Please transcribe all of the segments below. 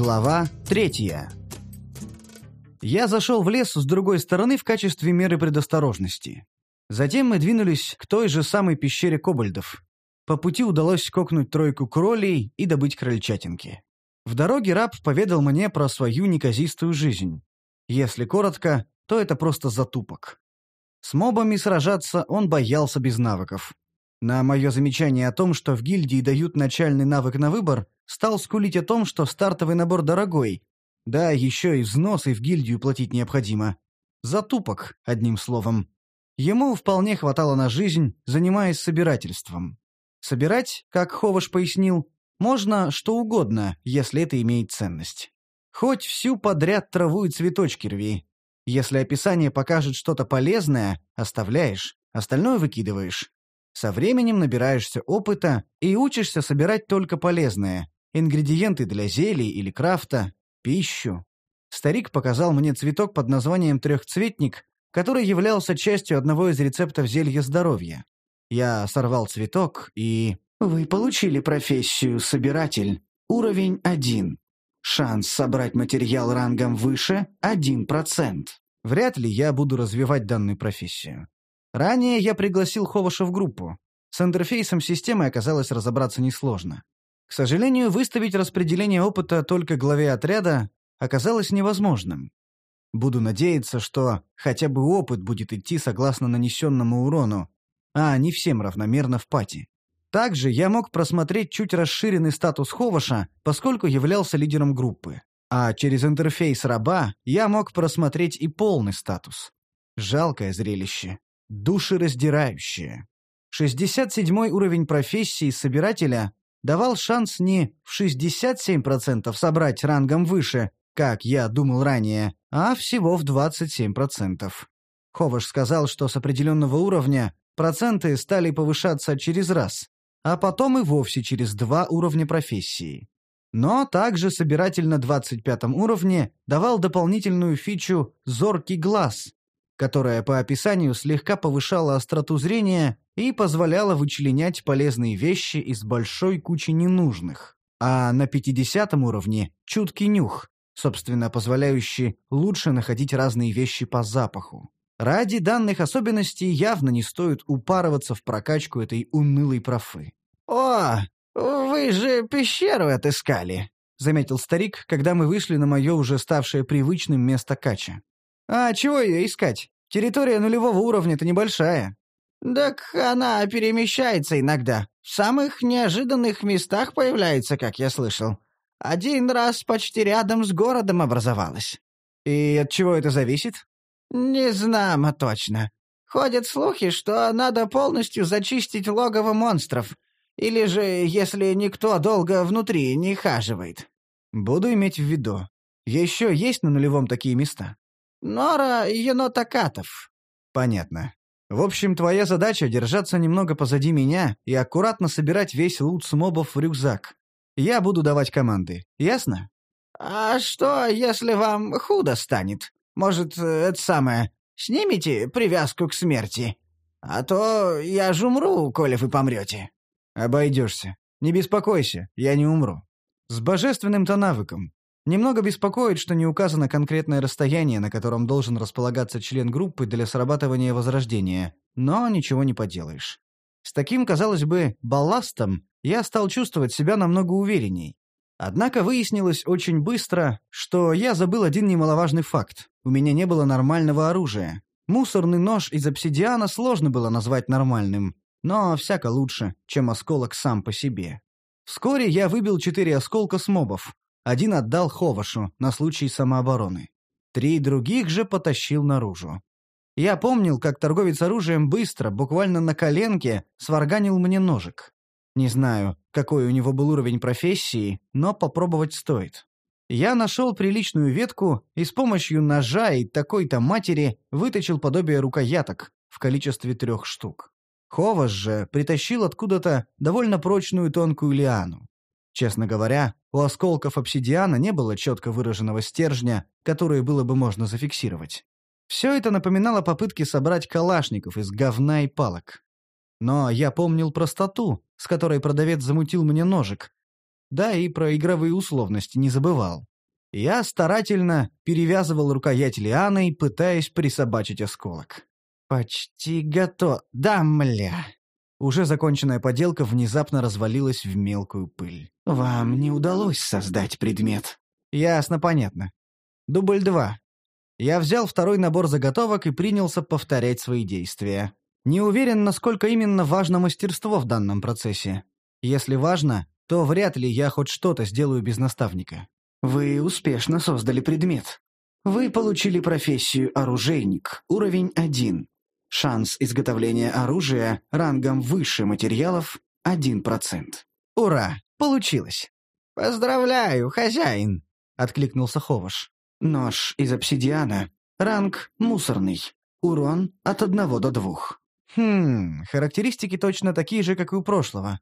Глава третья. Я зашел в лес с другой стороны в качестве меры предосторожности. Затем мы двинулись к той же самой пещере кобальдов. По пути удалось скокнуть тройку кролей и добыть крольчатинки. В дороге раб поведал мне про свою неказистую жизнь. Если коротко, то это просто затупок. С мобами сражаться он боялся без навыков. На мое замечание о том, что в гильдии дают начальный навык на выбор, стал скулить о том, что стартовый набор дорогой. Да, еще и взносы в гильдию платить необходимо. Затупок, одним словом. Ему вполне хватало на жизнь, занимаясь собирательством. Собирать, как Ховаш пояснил, можно что угодно, если это имеет ценность. Хоть всю подряд траву и цветочки рви. Если описание покажет что-то полезное, оставляешь, остальное выкидываешь. Со временем набираешься опыта и учишься собирать только полезное. Ингредиенты для зелий или крафта, пищу. Старик показал мне цветок под названием трехцветник, который являлся частью одного из рецептов зелья здоровья. Я сорвал цветок и... Вы получили профессию «Собиратель». Уровень 1. Шанс собрать материал рангом выше – 1%. Вряд ли я буду развивать данную профессию. Ранее я пригласил Ховаша в группу. С интерфейсом системы оказалось разобраться несложно. К сожалению, выставить распределение опыта только главе отряда оказалось невозможным. Буду надеяться, что хотя бы опыт будет идти согласно нанесенному урону, а не всем равномерно в пати. Также я мог просмотреть чуть расширенный статус Ховаша, поскольку являлся лидером группы. А через интерфейс раба я мог просмотреть и полный статус. Жалкое зрелище душераздирающее. 67 уровень профессии собирателя давал шанс не в 67% собрать рангом выше, как я думал ранее, а всего в 27%. Ховаш сказал, что с определенного уровня проценты стали повышаться через раз, а потом и вовсе через два уровня профессии. Но также собиратель на 25 уровне давал дополнительную фичу «Зоркий глаз», которая по описанию слегка повышала остроту зрения и позволяла вычленять полезные вещи из большой кучи ненужных. А на 50 уровне – чуткий нюх, собственно, позволяющий лучше находить разные вещи по запаху. Ради данных особенностей явно не стоит упарываться в прокачку этой унылой профы. «О, вы же пещеру отыскали», — заметил старик, когда мы вышли на мое уже ставшее привычным место кача. А чего ее искать? Территория нулевого уровня-то небольшая. Так она перемещается иногда. В самых неожиданных местах появляется, как я слышал. Один раз почти рядом с городом образовалась. И от чего это зависит? Не знамо точно. Ходят слухи, что надо полностью зачистить логово монстров. Или же, если никто долго внутри не хаживает. Буду иметь в виду. Еще есть на нулевом такие места? Нора енотокатов». «Понятно. В общем, твоя задача — держаться немного позади меня и аккуратно собирать весь лут с мобов в рюкзак. Я буду давать команды. Ясно?» «А что, если вам худо станет? Может, это самое, снимите привязку к смерти? А то я же умру, коли вы помрете». «Обойдешься. Не беспокойся, я не умру. С божественным-то навыком. Немного беспокоит, что не указано конкретное расстояние, на котором должен располагаться член группы для срабатывания возрождения, но ничего не поделаешь. С таким, казалось бы, балластом я стал чувствовать себя намного уверенней. Однако выяснилось очень быстро, что я забыл один немаловажный факт. У меня не было нормального оружия. Мусорный нож из обсидиана сложно было назвать нормальным, но всяко лучше, чем осколок сам по себе. Вскоре я выбил четыре осколка с мобов, один отдал Ховашу на случай самообороны. Три других же потащил наружу. Я помнил, как торговец оружием быстро, буквально на коленке, сварганил мне ножик. Не знаю, какой у него был уровень профессии, но попробовать стоит. Я нашел приличную ветку и с помощью ножа и такой-то матери выточил подобие рукояток в количестве трех штук. Ховаш же притащил откуда-то довольно прочную тонкую лиану. Честно говоря, у осколков обсидиана не было четко выраженного стержня, который было бы можно зафиксировать. Все это напоминало попытки собрать калашников из говна и палок. Но я помнил простоту, с которой продавец замутил мне ножик. Да и про игровые условности не забывал. Я старательно перевязывал рукоять лианой, пытаясь присобачить осколок. «Почти готов. Да, мля!» Уже законченная поделка внезапно развалилась в мелкую пыль. «Вам не удалось создать предмет». «Ясно, понятно. Дубль два. Я взял второй набор заготовок и принялся повторять свои действия. Не уверен, насколько именно важно мастерство в данном процессе. Если важно, то вряд ли я хоть что-то сделаю без наставника. Вы успешно создали предмет. Вы получили профессию оружейник, уровень 1. Шанс изготовления оружия рангом выше материалов 1%. Ура! Получилось! «Поздравляю, хозяин!» — откликнулся Ховаш. Нож из обсидиана. Ранг мусорный. Урон от одного до двух. Хм, характеристики точно такие же, как и у прошлого.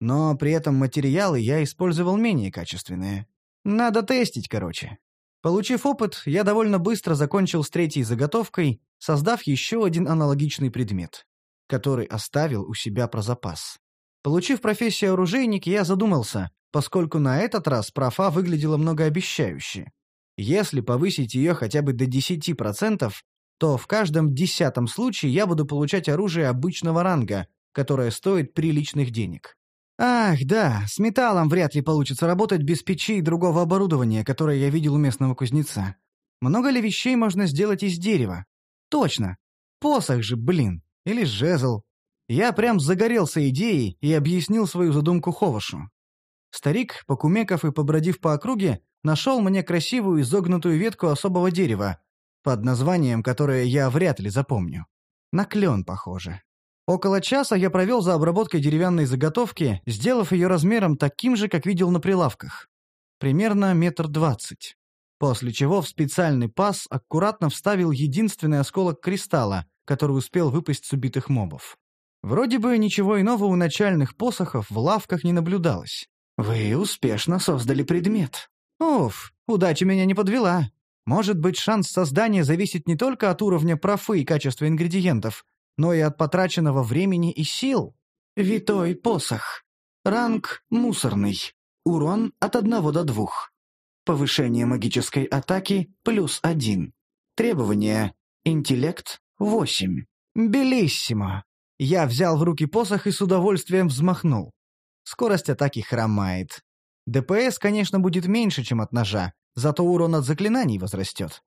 Но при этом материалы я использовал менее качественные. Надо тестить, короче. Получив опыт, я довольно быстро закончил с третьей заготовкой, создав еще один аналогичный предмет, который оставил у себя про запас. Получив профессию оружейник, я задумался, поскольку на этот раз профа выглядела многообещающе. Если повысить ее хотя бы до 10%, то в каждом десятом случае я буду получать оружие обычного ранга, которое стоит приличных денег. Ах, да, с металлом вряд ли получится работать без печи и другого оборудования, которое я видел у местного кузнеца. Много ли вещей можно сделать из дерева? Точно. Посох же, блин. Или жезл. Я прям загорелся идеей и объяснил свою задумку Ховашу. Старик, покумекав и побродив по округе, нашел мне красивую изогнутую ветку особого дерева, под названием, которое я вряд ли запомню. На клен похоже. Около часа я провел за обработкой деревянной заготовки, сделав ее размером таким же, как видел на прилавках. Примерно метр двадцать. После чего в специальный паз аккуратно вставил единственный осколок кристалла, который успел выпасть с убитых мобов. Вроде бы ничего иного у начальных посохов в лавках не наблюдалось. «Вы успешно создали предмет», Уф, удача меня не подвела. Может быть, шанс создания зависит не только от уровня профы и качества ингредиентов, но и от потраченного времени и сил. Витой посох. Ранг мусорный. Урон от одного до двух. Повышение магической атаки плюс один. Требования. Интеллект восемь. Белиссимо. Я взял в руки посох и с удовольствием взмахнул. Скорость атаки хромает. ДПС, конечно, будет меньше, чем от ножа, зато урон от заклинаний возрастет.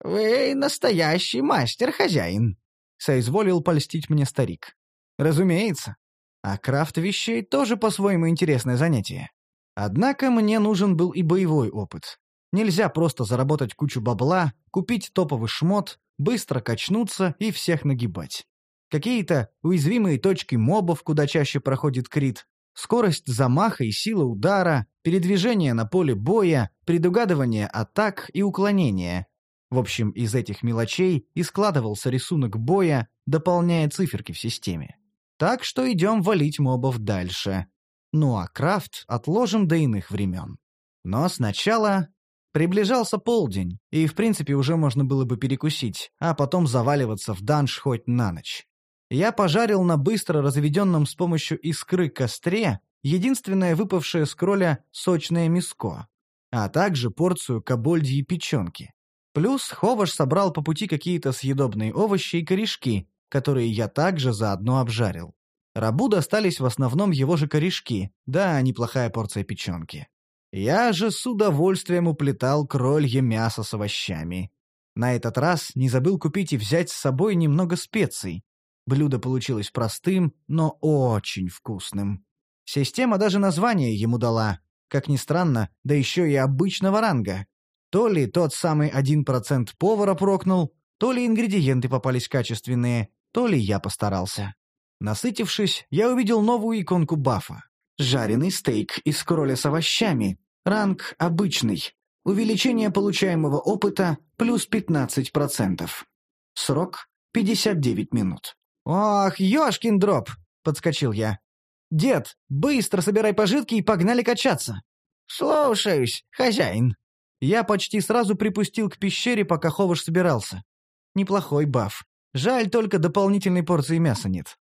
«Вы настоящий мастер-хозяин», — соизволил польстить мне старик. «Разумеется. А крафт вещей тоже по-своему интересное занятие. Однако мне нужен был и боевой опыт. Нельзя просто заработать кучу бабла, купить топовый шмот, быстро качнуться и всех нагибать. Какие-то уязвимые точки мобов, куда чаще проходит крит, скорость замаха и сила удара, передвижение на поле боя, предугадывание атак и уклонение. В общем, из этих мелочей и складывался рисунок боя, дополняя циферки в системе. Так что идем валить мобов дальше. Ну а крафт отложим до иных времен. Но сначала приближался полдень, и в принципе уже можно было бы перекусить, а потом заваливаться в данж хоть на ночь. Я пожарил на быстро разведенном с помощью искры костре единственное выпавшее с кроля сочное миско, а также порцию кабольдьи печенки. Плюс Ховаш собрал по пути какие-то съедобные овощи и корешки, которые я также заодно обжарил. Рабу достались в основном его же корешки, да, неплохая порция печенки. Я же с удовольствием уплетал кролье мясо с овощами. На этот раз не забыл купить и взять с собой немного специй, Блюдо получилось простым, но очень вкусным. Система даже название ему дала. Как ни странно, да еще и обычного ранга. То ли тот самый 1% повара прокнул, то ли ингредиенты попались качественные, то ли я постарался. Насытившись, я увидел новую иконку бафа. Жареный стейк из кроля с овощами. Ранг обычный. Увеличение получаемого опыта плюс 15%. Срок 59 минут. «Ох, ёшкин дроп!» — подскочил я. «Дед, быстро собирай пожитки и погнали качаться!» «Слушаюсь, хозяин!» Я почти сразу припустил к пещере, пока Ховаш собирался. Неплохой баф. Жаль, только дополнительной порции мяса нет.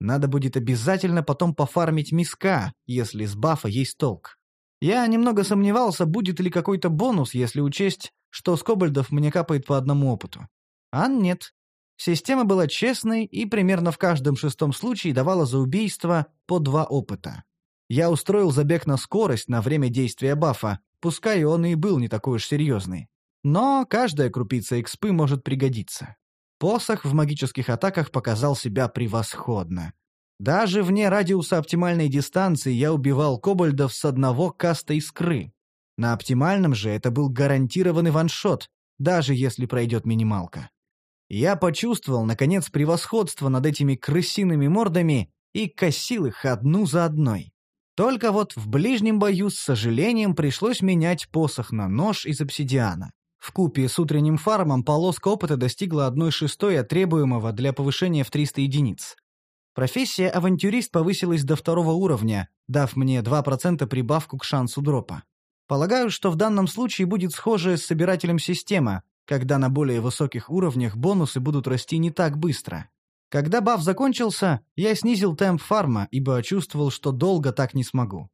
Надо будет обязательно потом пофармить миска, если с бафа есть толк. Я немного сомневался, будет ли какой-то бонус, если учесть, что с кобальдов мне капает по одному опыту. А нет. Система была честной и примерно в каждом шестом случае давала за убийство по два опыта. Я устроил забег на скорость на время действия бафа, пускай он и был не такой уж серьезный. Но каждая крупица экспы может пригодиться. Посох в магических атаках показал себя превосходно. Даже вне радиуса оптимальной дистанции я убивал кобальдов с одного каста искры. На оптимальном же это был гарантированный ваншот, даже если пройдет минималка. Я почувствовал, наконец, превосходство над этими крысиными мордами и косил их одну за одной. Только вот в ближнем бою с сожалением пришлось менять посох на нож из обсидиана. В купе с утренним фармом полоска опыта достигла одной шестой от требуемого для повышения в 300 единиц. Профессия авантюрист повысилась до второго уровня, дав мне 2% прибавку к шансу дропа. Полагаю, что в данном случае будет схожая с собирателем система, когда на более высоких уровнях бонусы будут расти не так быстро. Когда баф закончился, я снизил темп фарма, ибо чувствовал, что долго так не смогу.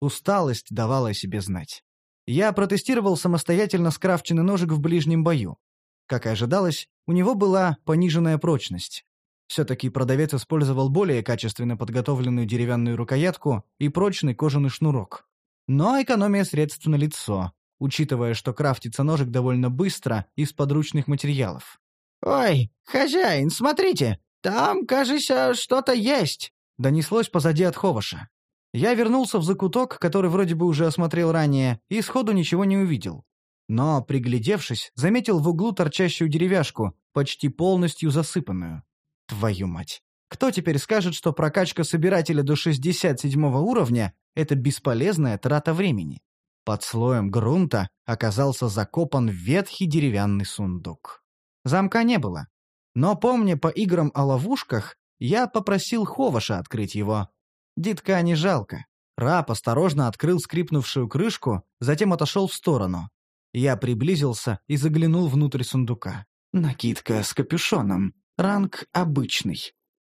Усталость давала о себе знать. Я протестировал самостоятельно скрафченный ножик в ближнем бою. Как и ожидалось, у него была пониженная прочность. Все-таки продавец использовал более качественно подготовленную деревянную рукоятку и прочный кожаный шнурок. Но экономия средств на лицо, учитывая, что крафтится ножик довольно быстро из подручных материалов. «Ой, хозяин, смотрите, там, кажется, что-то есть!» Донеслось позади от Ховаша. Я вернулся в закуток, который вроде бы уже осмотрел ранее, и сходу ничего не увидел. Но, приглядевшись, заметил в углу торчащую деревяшку, почти полностью засыпанную. Твою мать! Кто теперь скажет, что прокачка собирателя до 67 уровня это бесполезная трата времени. Под слоем грунта оказался закопан ветхий деревянный сундук. Замка не было. Но, помня по играм о ловушках, я попросил Ховаша открыть его. Дитка не жалко. Раб осторожно открыл скрипнувшую крышку, затем отошел в сторону. Я приблизился и заглянул внутрь сундука. Накидка с капюшоном. Ранг обычный.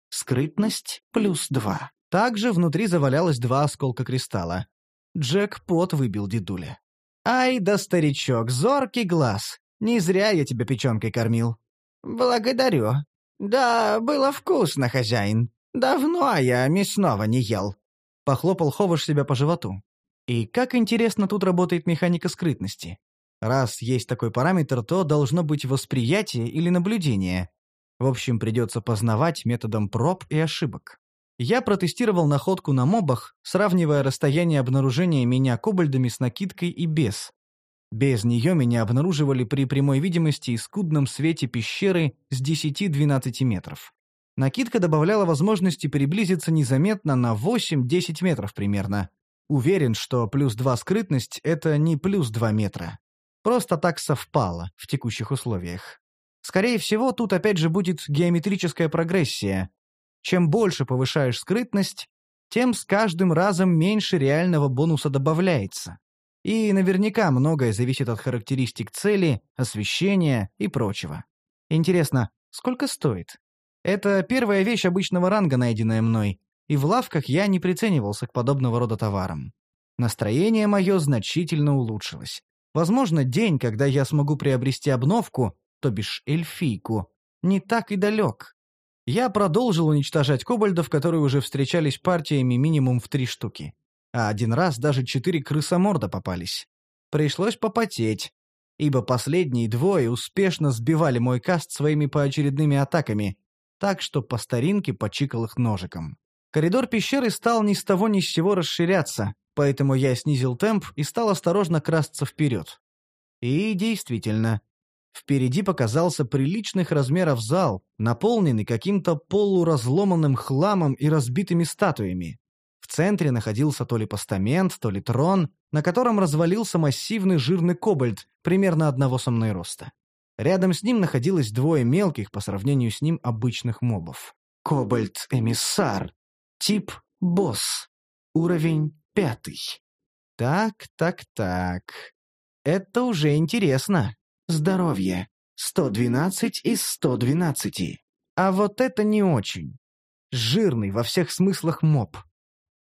Скрытность плюс два. Также внутри завалялось два осколка кристалла. Джек-пот выбил дедуля. «Ай да старичок, зоркий глаз! Не зря я тебя печенкой кормил». «Благодарю. Да, было вкусно, хозяин. Давно я мясного не ел». Похлопал Ховаш себя по животу. И как интересно тут работает механика скрытности. Раз есть такой параметр, то должно быть восприятие или наблюдение. В общем, придется познавать методом проб и ошибок. Я протестировал находку на мобах, сравнивая расстояние обнаружения меня кобальдами с накидкой и без. Без нее меня обнаруживали при прямой видимости и скудном свете пещеры с 10-12 метров. Накидка добавляла возможности приблизиться незаметно на 8-10 метров примерно. Уверен, что плюс 2 скрытность — это не плюс 2 метра. Просто так совпало в текущих условиях. Скорее всего, тут опять же будет геометрическая прогрессия, чем больше повышаешь скрытность, тем с каждым разом меньше реального бонуса добавляется. И наверняка многое зависит от характеристик цели, освещения и прочего. Интересно, сколько стоит? Это первая вещь обычного ранга, найденная мной, и в лавках я не приценивался к подобного рода товарам. Настроение мое значительно улучшилось. Возможно, день, когда я смогу приобрести обновку, то бишь эльфийку, не так и далек. Я продолжил уничтожать кобальдов, которые уже встречались партиями минимум в три штуки. А один раз даже четыре крысоморда попались. Пришлось попотеть, ибо последние двое успешно сбивали мой каст своими поочередными атаками, так что по старинке почикал их ножиком. Коридор пещеры стал ни с того ни с сего расширяться, поэтому я снизил темп и стал осторожно красться вперед. И действительно, Впереди показался приличных размеров зал, наполненный каким-то полуразломанным хламом и разбитыми статуями. В центре находился то ли постамент, то ли трон, на котором развалился массивный жирный кобальт, примерно одного со мной роста. Рядом с ним находилось двое мелких по сравнению с ним обычных мобов. Кобальт-эмиссар. Тип босс. Уровень пятый. Так, так, так. Это уже интересно. Здоровье. 112 из 112. А вот это не очень. Жирный во всех смыслах моб.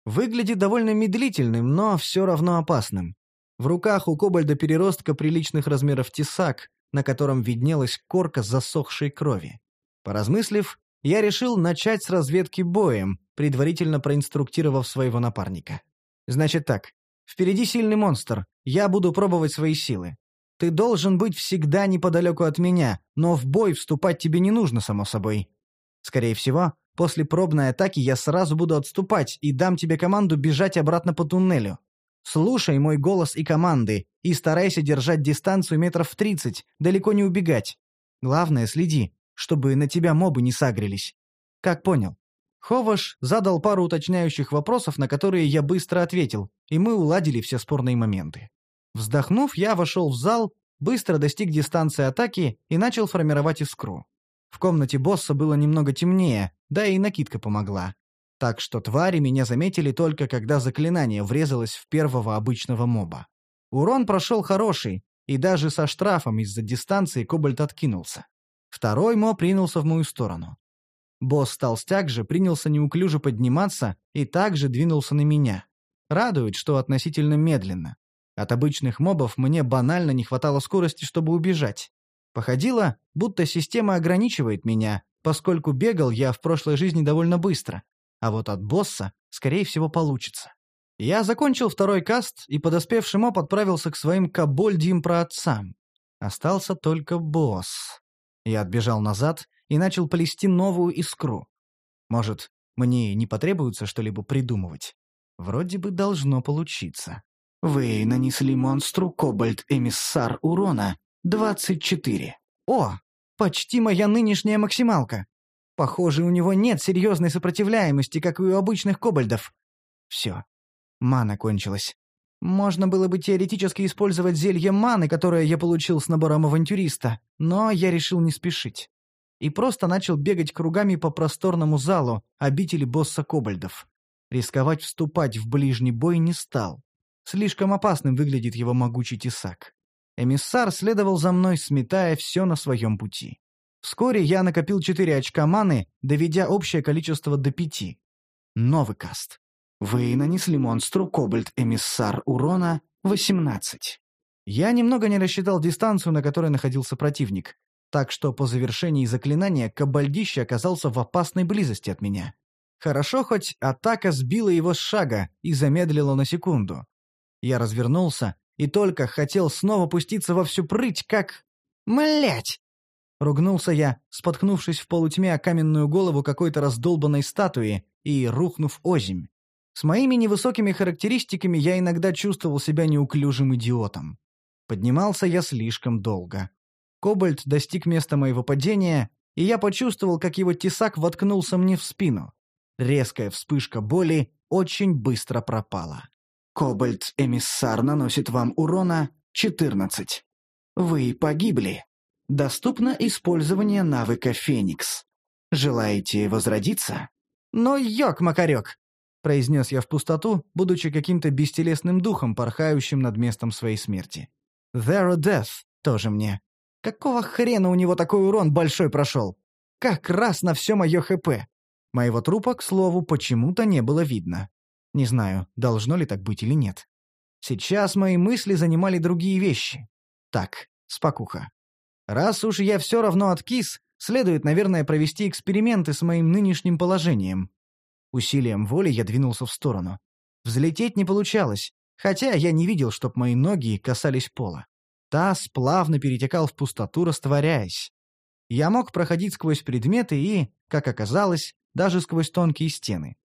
Выглядит довольно медлительным, но все равно опасным. В руках у кобальда-переростка приличных размеров тесак, на котором виднелась корка засохшей крови. Поразмыслив, я решил начать с разведки боем, предварительно проинструктировав своего напарника. Значит так, впереди сильный монстр, я буду пробовать свои силы. Ты должен быть всегда неподалеку от меня, но в бой вступать тебе не нужно, само собой. Скорее всего, после пробной атаки я сразу буду отступать и дам тебе команду бежать обратно по туннелю. Слушай мой голос и команды, и старайся держать дистанцию метров тридцать, далеко не убегать. Главное, следи, чтобы на тебя мобы не сагрились. Как понял? Ховаш задал пару уточняющих вопросов, на которые я быстро ответил, и мы уладили все спорные моменты. Вздохнув, я вошел в зал, быстро достиг дистанции атаки и начал формировать искру. В комнате босса было немного темнее, да и накидка помогла. Так что твари меня заметили только когда заклинание врезалось в первого обычного моба. Урон прошел хороший, и даже со штрафом из-за дистанции Кобальт откинулся. Второй моб ринулся в мою сторону. Босс-толстяк же принялся неуклюже подниматься и также двинулся на меня. Радует, что относительно медленно. От обычных мобов мне банально не хватало скорости, чтобы убежать. Походило, будто система ограничивает меня, поскольку бегал я в прошлой жизни довольно быстро. А вот от босса, скорее всего, получится. Я закончил второй каст, и подоспевший моб отправился к своим кобольдьим праотцам. Остался только босс. Я отбежал назад и начал плести новую искру. Может, мне не потребуется что-либо придумывать? Вроде бы должно получиться. Вы нанесли монстру кобальт-эмиссар урона 24. О, почти моя нынешняя максималка. Похоже, у него нет серьезной сопротивляемости, как и у обычных кобальдов. Все. Мана кончилась. Можно было бы теоретически использовать зелье маны, которое я получил с набором авантюриста, но я решил не спешить. И просто начал бегать кругами по просторному залу обители босса кобальдов. Рисковать вступать в ближний бой не стал. Слишком опасным выглядит его могучий тесак. Эмиссар следовал за мной, сметая все на своем пути. Вскоре я накопил 4 очка маны, доведя общее количество до 5. Новый каст. Вы нанесли монстру Кобальт-эмиссар урона 18. Я немного не рассчитал дистанцию, на которой находился противник, так что по завершении заклинания кабальдище оказался в опасной близости от меня. Хорошо, хоть атака сбила его с шага и замедлила на секунду. Я развернулся и только хотел снова пуститься во всю прыть, как... «Млять!» Ругнулся я, споткнувшись в полутьме о каменную голову какой-то раздолбанной статуи и рухнув озимь. С моими невысокими характеристиками я иногда чувствовал себя неуклюжим идиотом. Поднимался я слишком долго. Кобальт достиг места моего падения, и я почувствовал, как его тесак воткнулся мне в спину. Резкая вспышка боли очень быстро пропала. Кобальт-эмиссар наносит вам урона 14. Вы погибли. Доступно использование навыка «Феникс». Желаете возродиться? Ну, ёк-макарёк! произнес я в пустоту, будучи каким-то бестелесным духом, порхающим над местом своей смерти. There Death тоже мне. Какого хрена у него такой урон большой прошел? Как раз на все мое ХП. Моего трупа, к слову, почему-то не было видно. Не знаю, должно ли так быть или нет. Сейчас мои мысли занимали другие вещи. Так, спокуха. Раз уж я все равно откис, следует, наверное, провести эксперименты с моим нынешним положением. Усилием воли я двинулся в сторону. Взлететь не получалось, хотя я не видел, чтоб мои ноги касались пола. Таз плавно перетекал в пустоту, растворяясь. Я мог проходить сквозь предметы и, как оказалось, даже сквозь тонкие стены.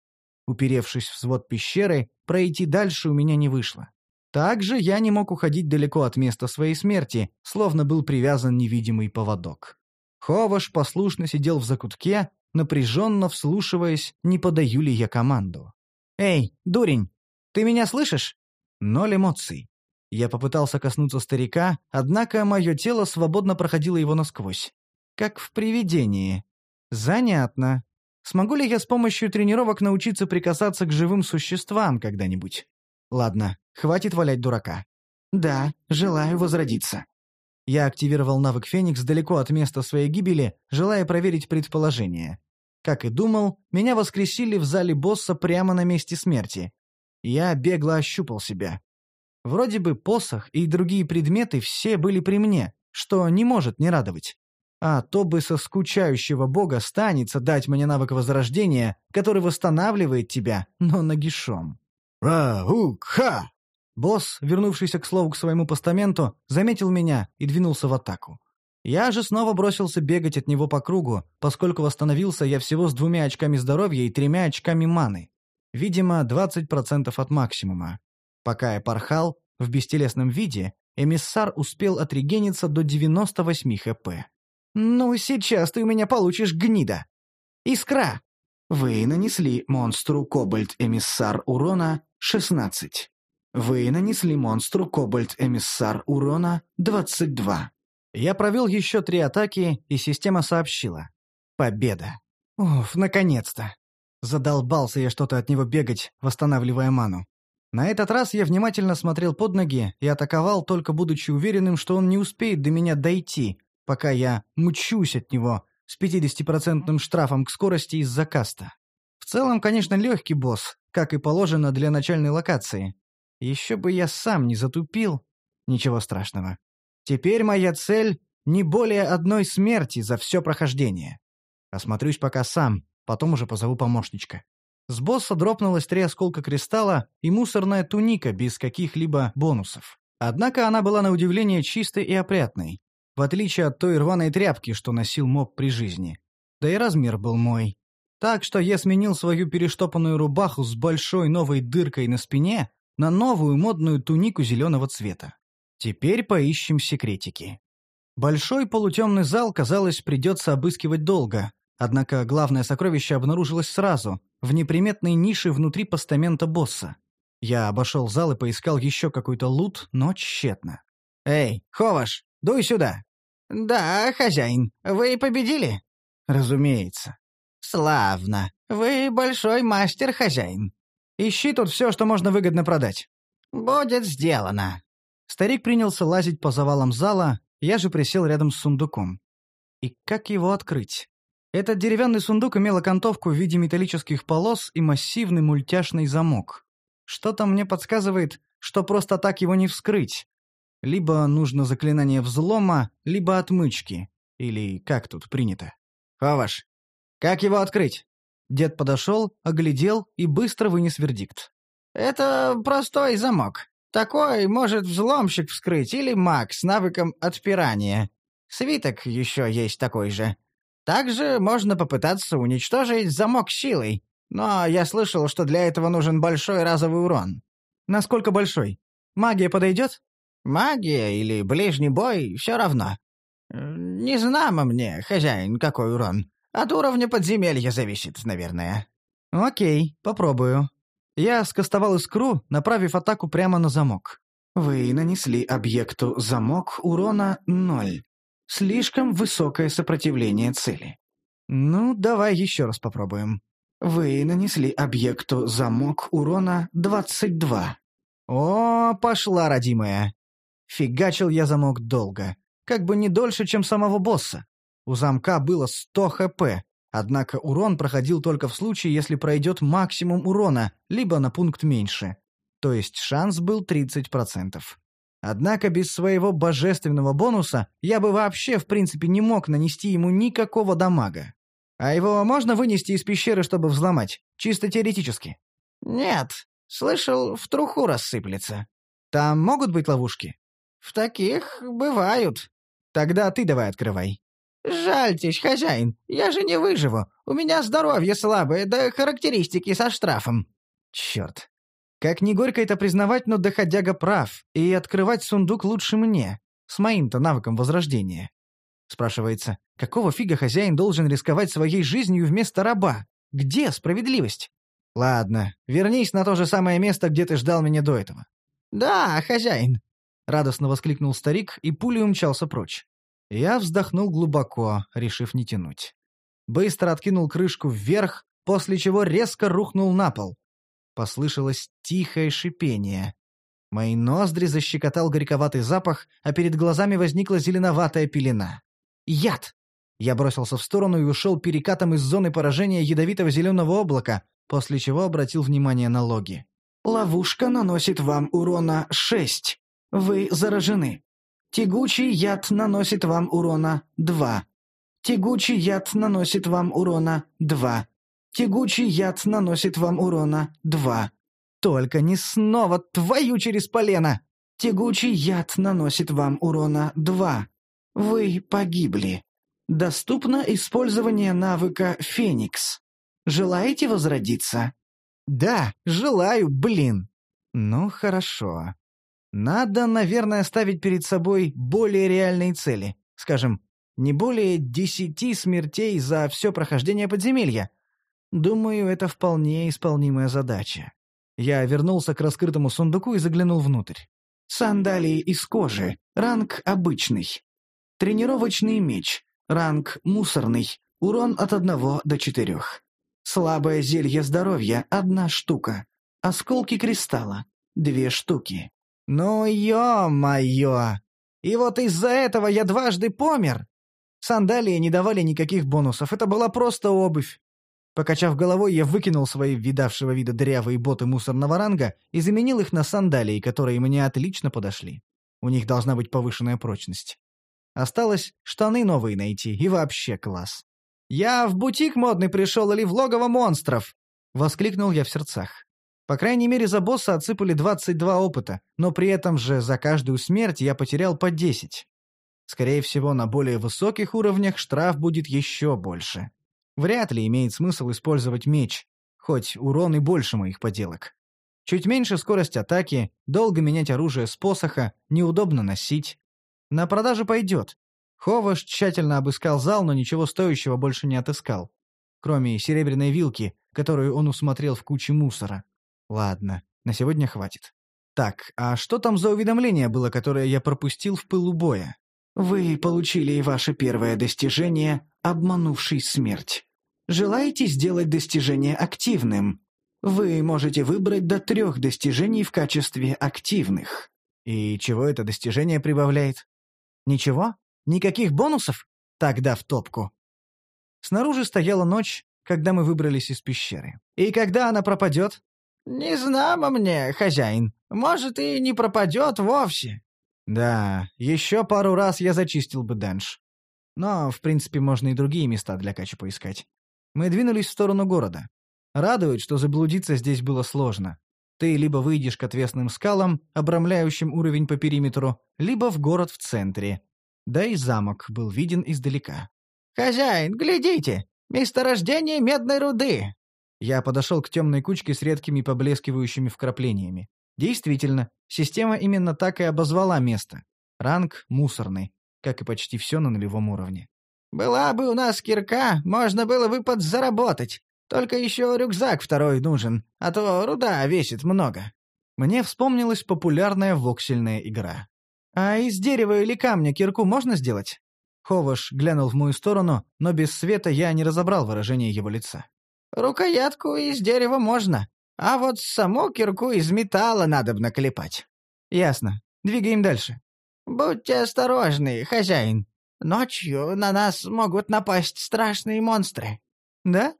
Уперевшись в свод пещеры, пройти дальше у меня не вышло. Также я не мог уходить далеко от места своей смерти, словно был привязан невидимый поводок. Ховаш послушно сидел в закутке, напряженно вслушиваясь, не подаю ли я команду. «Эй, дурень, ты меня слышишь?» Ноль эмоций. Я попытался коснуться старика, однако мое тело свободно проходило его насквозь. Как в привидении. Занятно. Смогу ли я с помощью тренировок научиться прикасаться к живым существам когда-нибудь? Ладно, хватит валять дурака. Да, желаю возродиться. Я активировал навык «Феникс» далеко от места своей гибели, желая проверить предположение. Как и думал, меня воскресили в зале босса прямо на месте смерти. Я бегло ощупал себя. Вроде бы посох и другие предметы все были при мне, что не может не радовать. А то бы со скучающего бога станется дать мне навык возрождения, который восстанавливает тебя, но нагишом. «Ра-у-ха!» Босс, вернувшийся к слову к своему постаменту, заметил меня и двинулся в атаку. Я же снова бросился бегать от него по кругу, поскольку восстановился я всего с двумя очками здоровья и тремя очками маны. Видимо, 20% от максимума. Пока я порхал, в бестелесном виде, эмиссар успел отрегениться до 98 хп. «Ну, сейчас ты у меня получишь гнида! Искра!» Вы нанесли монстру Кобальт-эмиссар урона 16. Вы нанесли монстру Кобальт-эмиссар урона 22. Я провел еще три атаки, и система сообщила. Победа. Уф, наконец-то. Задолбался я что-то от него бегать, восстанавливая ману. На этот раз я внимательно смотрел под ноги и атаковал, только будучи уверенным, что он не успеет до меня дойти, пока я мучусь от него с 50% штрафом к скорости из-за каста. В целом, конечно, легкий босс, как и положено для начальной локации. Еще бы я сам не затупил. Ничего страшного. Теперь моя цель — не более одной смерти за все прохождение. Осмотрюсь пока сам, потом уже позову помощничка. С босса дропнулось три осколка кристалла и мусорная туника без каких-либо бонусов. Однако она была на удивление чистой и опрятной, в отличие от той рваной тряпки, что носил моб при жизни. Да и размер был мой. Так что я сменил свою перештопанную рубаху с большой новой дыркой на спине на новую модную тунику зеленого цвета. Теперь поищем секретики. Большой полутемный зал, казалось, придется обыскивать долго, Однако главное сокровище обнаружилось сразу, в неприметной нише внутри постамента босса. Я обошел зал и поискал еще какой-то лут, но тщетно. «Эй, Ховаш, дуй сюда!» «Да, хозяин, вы победили?» «Разумеется». «Славно. Вы большой мастер, хозяин. Ищи тут все, что можно выгодно продать». «Будет сделано». Старик принялся лазить по завалам зала, я же присел рядом с сундуком. И как его открыть? Этот деревянный сундук имел окантовку в виде металлических полос и массивный мультяшный замок. Что-то мне подсказывает, что просто так его не вскрыть. Либо нужно заклинание взлома, либо отмычки. Или как тут принято. «Хаваш, как его открыть?» Дед подошел, оглядел и быстро вынес вердикт. «Это простой замок. Такой может взломщик вскрыть или маг с навыком отпирания. Свиток еще есть такой же. Также можно попытаться уничтожить замок силой, но я слышал, что для этого нужен большой разовый урон. Насколько большой? Магия подойдет? Магия или ближний бой — все равно. Не знамо мне, хозяин, какой урон. От уровня подземелья зависит, наверное. Окей, попробую. Я скостовал искру, направив атаку прямо на замок. Вы нанесли объекту замок урона 0. Слишком высокое сопротивление цели. Ну, давай еще раз попробуем. Вы нанесли объекту замок урона 22. О, пошла, родимая. Фигачил я замок долго. Как бы не дольше, чем самого босса. У замка было 100 хп, однако урон проходил только в случае, если пройдет максимум урона, либо на пункт меньше. То есть шанс был 30%. Однако без своего божественного бонуса я бы вообще в принципе не мог нанести ему никакого дамага. А его можно вынести из пещеры, чтобы взломать? Чисто теоретически. Нет. Слышал, в труху рассыплется. Там могут быть ловушки? В таких бывают. Тогда ты давай открывай. Жальтесь, хозяин, я же не выживу. У меня здоровье слабое, да характеристики со штрафом. Черт. Как ни горько это признавать, но доходяга прав, и открывать сундук лучше мне, с моим-то навыком возрождения. Спрашивается, какого фига хозяин должен рисковать своей жизнью вместо раба? Где справедливость? Ладно, вернись на то же самое место, где ты ждал меня до этого. Да, хозяин. Радостно воскликнул старик и пулей умчался прочь. Я вздохнул глубоко, решив не тянуть. Быстро откинул крышку вверх, после чего резко рухнул на пол, Послышалось тихое шипение. Мои ноздри защекотал горьковатый запах, а перед глазами возникла зеленоватая пелена. Яд! Я бросился в сторону и ушел перекатом из зоны поражения ядовитого зеленого облака, после чего обратил внимание на логи. Ловушка наносит вам урона 6. Вы заражены. Тягучий яд наносит вам урона 2. Тягучий яд наносит вам урона 2. Тягучий яд наносит вам урона 2. Только не снова твою через полено! Тягучий яд наносит вам урона 2. Вы погибли. Доступно использование навыка «Феникс». Желаете возродиться? Да, желаю, блин. Ну, хорошо. Надо, наверное, ставить перед собой более реальные цели. Скажем, не более десяти смертей за все прохождение подземелья. Думаю, это вполне исполнимая задача. Я вернулся к раскрытому сундуку и заглянул внутрь. Сандалии из кожи. Ранг обычный. Тренировочный меч. Ранг мусорный. Урон от одного до четырех. Слабое зелье здоровья – одна штука. Осколки кристалла – две штуки. Ну, ё-моё! И вот из-за этого я дважды помер. Сандалии не давали никаких бонусов, это была просто обувь. Покачав головой, я выкинул свои видавшего вида дырявые боты мусорного ранга и заменил их на сандалии, которые мне отлично подошли. У них должна быть повышенная прочность. Осталось штаны новые найти, и вообще класс. «Я в бутик модный пришел или в логово монстров!» — воскликнул я в сердцах. По крайней мере, за босса отсыпали 22 опыта, но при этом же за каждую смерть я потерял по 10. Скорее всего, на более высоких уровнях штраф будет еще больше. Вряд ли имеет смысл использовать меч, хоть урон и больше моих поделок. Чуть меньше скорость атаки, долго менять оружие с посоха, неудобно носить. На продажу пойдет, Ховаш тщательно обыскал зал, но ничего стоящего больше не отыскал. Кроме серебряной вилки, которую он усмотрел в куче мусора. Ладно, на сегодня хватит. Так, а что там за уведомление было, которое я пропустил в пылу боя? Вы получили ваше первое достижение «Обманувший смерть». Желаете сделать достижение активным? Вы можете выбрать до трех достижений в качестве активных. И чего это достижение прибавляет? Ничего? Никаких бонусов? Тогда в топку. Снаружи стояла ночь, когда мы выбрались из пещеры. И когда она пропадет? Не знамо мне, хозяин. Может, и не пропадет вовсе. Да, еще пару раз я зачистил бы Дэнш. Но, в принципе, можно и другие места для кача поискать. Мы двинулись в сторону города. Радует, что заблудиться здесь было сложно. Ты либо выйдешь к отвесным скалам, обрамляющим уровень по периметру, либо в город в центре, да и замок был виден издалека. «Хозяин, глядите! Месторождение медной руды!» Я подошел к темной кучке с редкими поблескивающими вкраплениями. Действительно, система именно так и обозвала место. Ранг мусорный, как и почти все на нулевом уровне. «Была бы у нас кирка, можно было бы подзаработать. Только еще рюкзак второй нужен, а то руда весит много». Мне вспомнилась популярная воксельная игра. «А из дерева или камня кирку можно сделать?» Ховаш глянул в мою сторону, но без света я не разобрал выражение его лица. «Рукоятку из дерева можно, а вот саму кирку из металла надо бы наклепать». «Ясно. Двигаем дальше». «Будьте осторожны, хозяин. Ночью на нас могут напасть страшные монстры». «Да?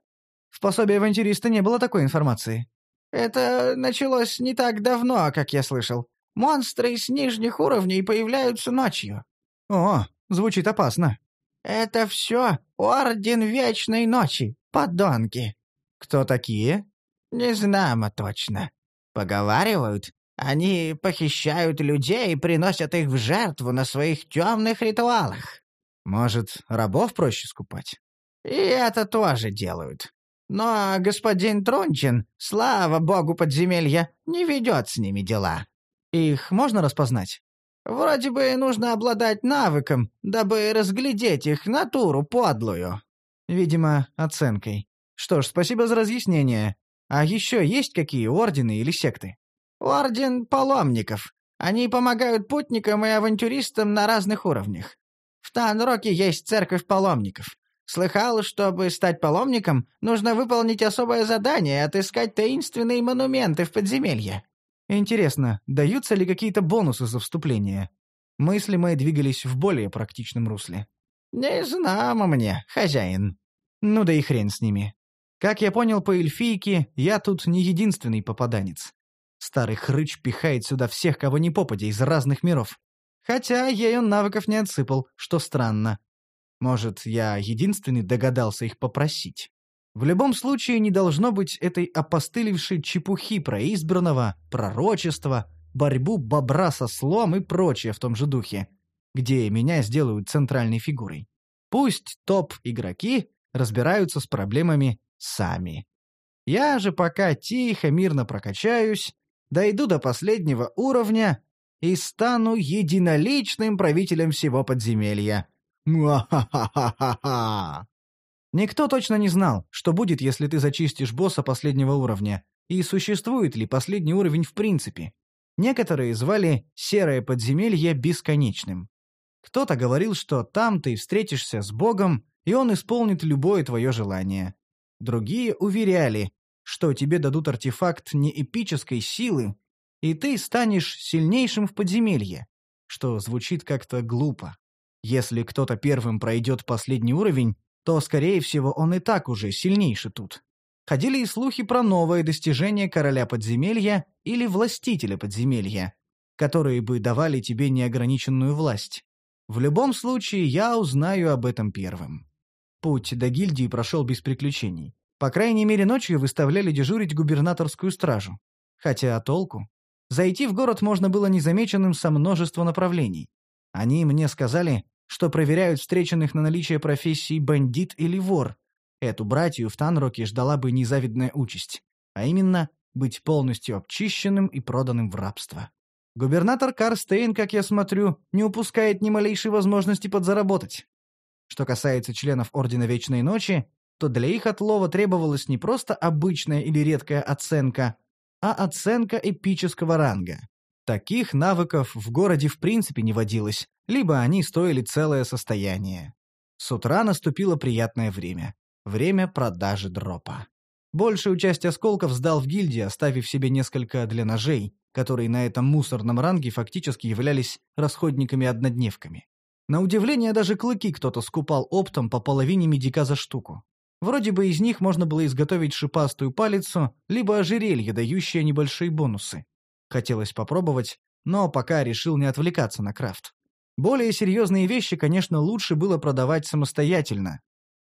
В пособии авантюриста не было такой информации». «Это началось не так давно, как я слышал. Монстры с нижних уровней появляются ночью». «О, звучит опасно». «Это все Орден Вечной Ночи, подонки». «Кто такие?» «Не знамо точно. Поговаривают, они похищают людей и приносят их в жертву на своих темных ритуалах». «Может, рабов проще скупать?» «И это тоже делают. Но господин Трунчин, слава богу подземелья, не ведет с ними дела». Их можно распознать? Вроде бы нужно обладать навыком, дабы разглядеть их натуру подлую. Видимо, оценкой. Что ж, спасибо за разъяснение. А еще есть какие ордены или секты? Орден паломников. Они помогают путникам и авантюристам на разных уровнях. В Танроке есть церковь паломников. Слыхал, чтобы стать паломником, нужно выполнить особое задание — отыскать таинственные монументы в подземелье. Интересно, даются ли какие-то бонусы за вступление? Мысли мои двигались в более практичном русле. «Не знамо мне, хозяин». Ну да и хрен с ними. Как я понял по эльфийке, я тут не единственный попаданец. Старый хрыч пихает сюда всех, кого не попадя, из разных миров. Хотя ей он навыков не отсыпал, что странно. Может, я единственный догадался их попросить. В любом случае не должно быть этой опостылевшей чепухи про избранного, пророчества, борьбу бобра со слом и прочее в том же духе, где меня сделают центральной фигурой. Пусть топ-игроки разбираются с проблемами сами. Я же пока тихо, мирно прокачаюсь, дойду до последнего уровня и стану единоличным правителем всего подземелья. Муа-ха-ха-ха-ха! Никто точно не знал, что будет, если ты зачистишь босса последнего уровня, и существует ли последний уровень в принципе. Некоторые звали «серое подземелье» бесконечным. Кто-то говорил, что там ты встретишься с Богом, и он исполнит любое твое желание. Другие уверяли, что тебе дадут артефакт не эпической силы, и ты станешь сильнейшим в подземелье, что звучит как-то глупо. Если кто-то первым пройдет последний уровень, то, скорее всего, он и так уже сильнейший тут. Ходили и слухи про новое достижение короля подземелья или властителя подземелья, которые бы давали тебе неограниченную власть. В любом случае, я узнаю об этом первым. Путь до гильдии прошел без приключений. По крайней мере, ночью выставляли дежурить губернаторскую стражу. Хотя толку? Зайти в город можно было незамеченным со множества направлений. Они мне сказали, что проверяют встреченных на наличие профессии бандит или вор. Эту братью в Танроке ждала бы незавидная участь, а именно быть полностью обчищенным и проданным в рабство. Губернатор Карстейн, как я смотрю, не упускает ни малейшей возможности подзаработать. Что касается членов Ордена Вечной Ночи, то для их отлова требовалась не просто обычная или редкая оценка, а оценка эпического ранга. Таких навыков в городе в принципе не водилось, либо они стоили целое состояние. С утра наступило приятное время. Время продажи дропа. Большую часть осколков сдал в гильдии, оставив себе несколько для ножей, которые на этом мусорном ранге фактически являлись расходниками-однодневками. На удивление, даже клыки кто-то скупал оптом по половине медика за штуку. Вроде бы из них можно было изготовить шипастую палицу, либо ожерелье, дающее небольшие бонусы. Хотелось попробовать, но пока решил не отвлекаться на крафт. Более серьезные вещи, конечно, лучше было продавать самостоятельно,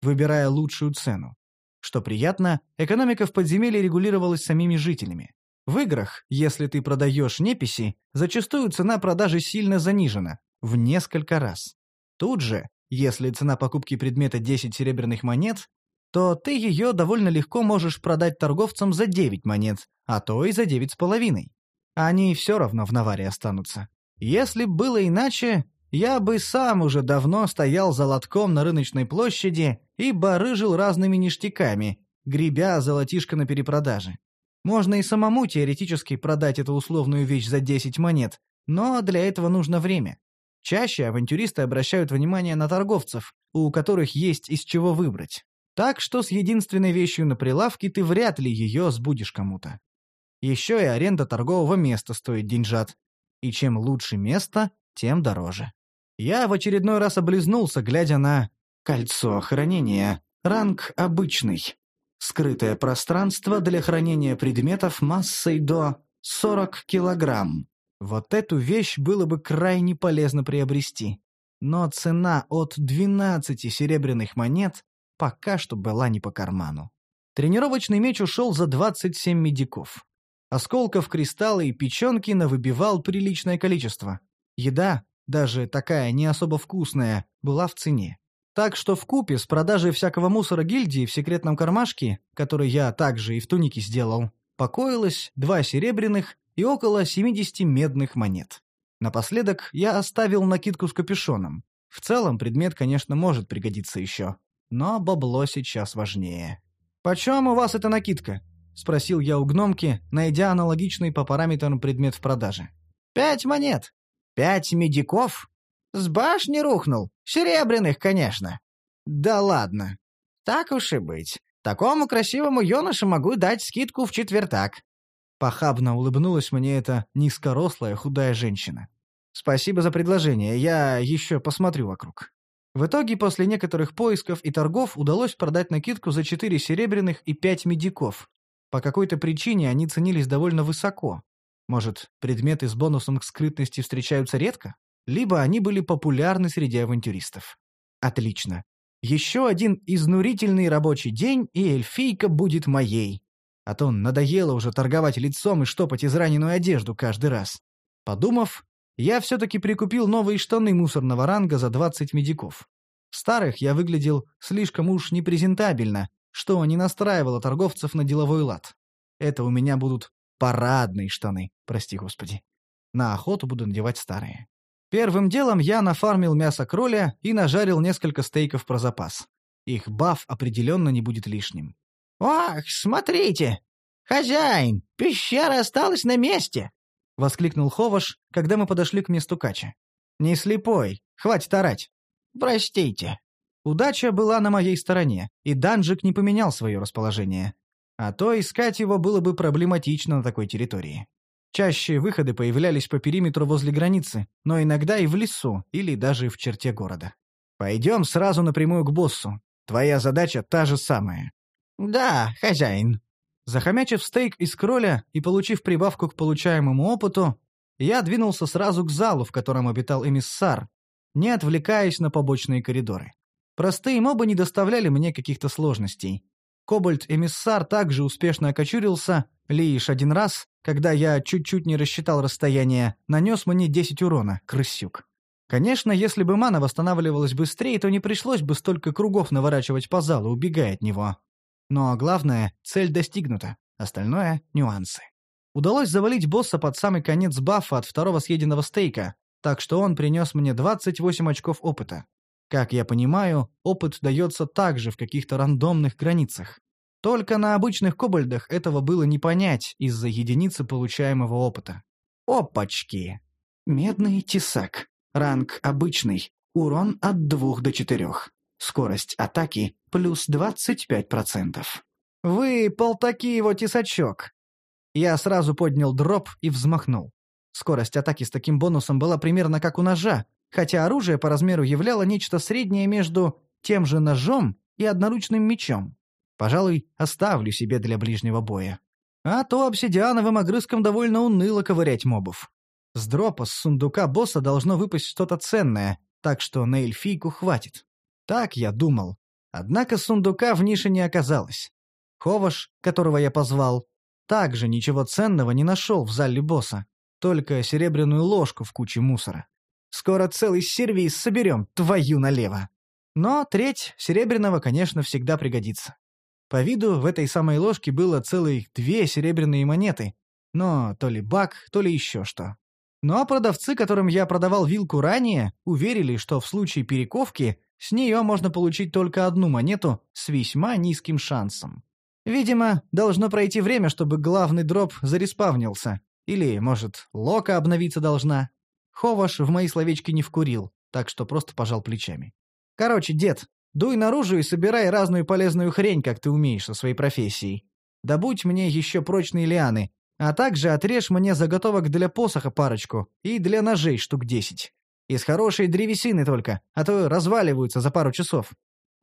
выбирая лучшую цену. Что приятно, экономика в подземелье регулировалась самими жителями. В играх, если ты продаешь неписи, зачастую цена продажи сильно занижена, в несколько раз. Тут же, если цена покупки предмета 10 серебряных монет, то ты ее довольно легко можешь продать торговцам за 9 монет, а то и за 9,5. Они все равно в наваре останутся. Если было иначе, я бы сам уже давно стоял за лотком на рыночной площади и барыжил разными ништяками, гребя золотишко на перепродаже. Можно и самому теоретически продать эту условную вещь за 10 монет, но для этого нужно время. Чаще авантюристы обращают внимание на торговцев, у которых есть из чего выбрать. Так что с единственной вещью на прилавке ты вряд ли ее сбудешь кому-то. Еще и аренда торгового места стоит деньжат. И чем лучше место, тем дороже. Я в очередной раз облизнулся, глядя на кольцо хранения. Ранг обычный. Скрытое пространство для хранения предметов массой до 40 килограмм. Вот эту вещь было бы крайне полезно приобрести. Но цена от 12 серебряных монет пока что была не по карману. Тренировочный меч ушел за 27 медиков. Осколков кристалла и печенки навыбивал приличное количество. Еда, даже такая не особо вкусная, была в цене. Так что в купе с продажей всякого мусора гильдии в секретном кармашке, который я также и в тунике сделал, покоилось два серебряных и около 70 медных монет. Напоследок я оставил накидку с капюшоном. В целом предмет, конечно, может пригодиться еще. Но бабло сейчас важнее. «Почем у вас эта накидка?» — спросил я у гномки, найдя аналогичный по параметрам предмет в продаже. «Пять монет. Пять медиков? С башни рухнул. Серебряных, конечно». «Да ладно. Так уж и быть. Такому красивому юноше могу дать скидку в четвертак». Похабно улыбнулась мне эта низкорослая худая женщина. «Спасибо за предложение. Я еще посмотрю вокруг». В итоге, после некоторых поисков и торгов, удалось продать накидку за 4 серебряных и 5 медиков. По какой-то причине они ценились довольно высоко. Может, предметы с бонусом к скрытности встречаются редко? Либо они были популярны среди авантюристов. Отлично. Еще один изнурительный рабочий день, и эльфийка будет моей. А то надоело уже торговать лицом и штопать израненную одежду каждый раз. Подумав, я все-таки прикупил новые штаны мусорного ранга за 20 медиков. В старых я выглядел слишком уж непрезентабельно, что не настраивало торговцев на деловой лад. Это у меня будут парадные штаны, прости господи. На охоту буду надевать старые. Первым делом я нафармил мясо кроля и нажарил несколько стейков про запас. Их баф определенно не будет лишним. «Ох, смотрите! Хозяин, пещера осталась на месте!» — воскликнул Ховаш, когда мы подошли к месту кача. «Не слепой, хватит орать». «Простите». Удача была на моей стороне, и Данжик не поменял свое расположение. А то искать его было бы проблематично на такой территории. Чаще выходы появлялись по периметру возле границы, но иногда и в лесу, или даже в черте города. «Пойдем сразу напрямую к боссу. Твоя задача та же самая». «Да, хозяин», Захомячив стейк из кроля и получив прибавку к получаемому опыту, я двинулся сразу к залу, в котором обитал эмиссар, не отвлекаясь на побочные коридоры. Простые мобы не доставляли мне каких-то сложностей. Кобальт-эмиссар также успешно окочурился, лишь один раз, когда я чуть-чуть не рассчитал расстояние, нанес мне 10 урона, крысюк. Конечно, если бы мана восстанавливалась быстрее, то не пришлось бы столько кругов наворачивать по залу, убегая от него. Но главное, цель достигнута, остальное — нюансы. Удалось завалить босса под самый конец бафа от второго съеденного стейка, так что он принес мне 28 очков опыта. Как я понимаю, опыт дается также в каких-то рандомных границах. Только на обычных кобальдах этого было не понять из-за единицы получаемого опыта. Опачки! Медный тесак. Ранг обычный. Урон от 2 до 4. Скорость атаки плюс 25%. «Вы полтаки его тесачок!» Я сразу поднял дроп и взмахнул. Скорость атаки с таким бонусом была примерно как у ножа, хотя оружие по размеру являло нечто среднее между тем же ножом и одноручным мечом. Пожалуй, оставлю себе для ближнего боя. А то обсидиановым огрызком довольно уныло ковырять мобов. С дропа с сундука босса должно выпасть что-то ценное, так что на эльфийку хватит. Так я думал. Однако сундука в нише не оказалось. Ховаш, которого я позвал, также ничего ценного не нашел в зале босса, только серебряную ложку в куче мусора. Скоро целый сервиз соберем, твою налево. Но треть серебряного, конечно, всегда пригодится. По виду в этой самой ложке было целых две серебряные монеты, но то ли бак, то ли еще что. Но продавцы, которым я продавал вилку ранее, уверили, что в случае перековки с нее можно получить только одну монету с весьма низким шансом. Видимо, должно пройти время, чтобы главный дроп зареспавнился. Или, может, лока обновиться должна. Ховаш в мои словечки не вкурил, так что просто пожал плечами. Короче, дед, дуй наружу и собирай разную полезную хрень, как ты умеешь со своей профессией. Добудь мне еще прочные лианы, а также отрежь мне заготовок для посоха парочку и для ножей штук десять. Из хорошей древесины только, а то разваливаются за пару часов.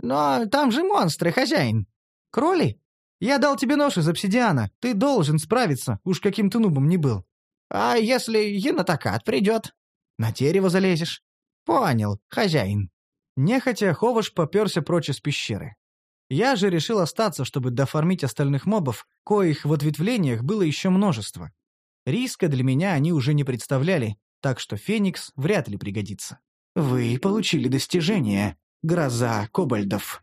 Но там же монстры, хозяин. Кроли? Я дал тебе нож из обсидиана. Ты должен справиться, уж каким ты нубом не был. А если енотакат придет? На дерево залезешь. Понял, хозяин. Нехотя Ховаш поперся прочь из пещеры. Я же решил остаться, чтобы доформить остальных мобов, коих в ответвлениях было еще множество. Риска для меня они уже не представляли, так что Феникс вряд ли пригодится. Вы получили достижение «Гроза кобальдов».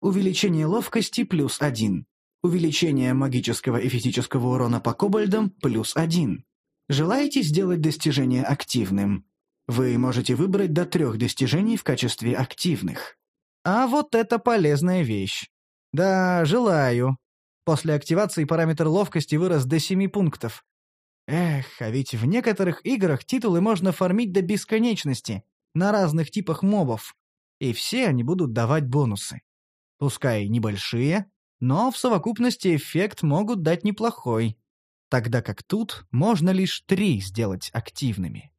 Увеличение ловкости плюс один. Увеличение магического и физического урона по кобальдам плюс один. Желаете сделать достижение активным? Вы можете выбрать до трех достижений в качестве активных. А вот это полезная вещь. Да, желаю. После активации параметр ловкости вырос до 7 пунктов, Эх, а ведь в некоторых играх титулы можно фармить до бесконечности, на разных типах мобов, и все они будут давать бонусы. Пускай небольшие, но в совокупности эффект могут дать неплохой, тогда как тут можно лишь три сделать активными.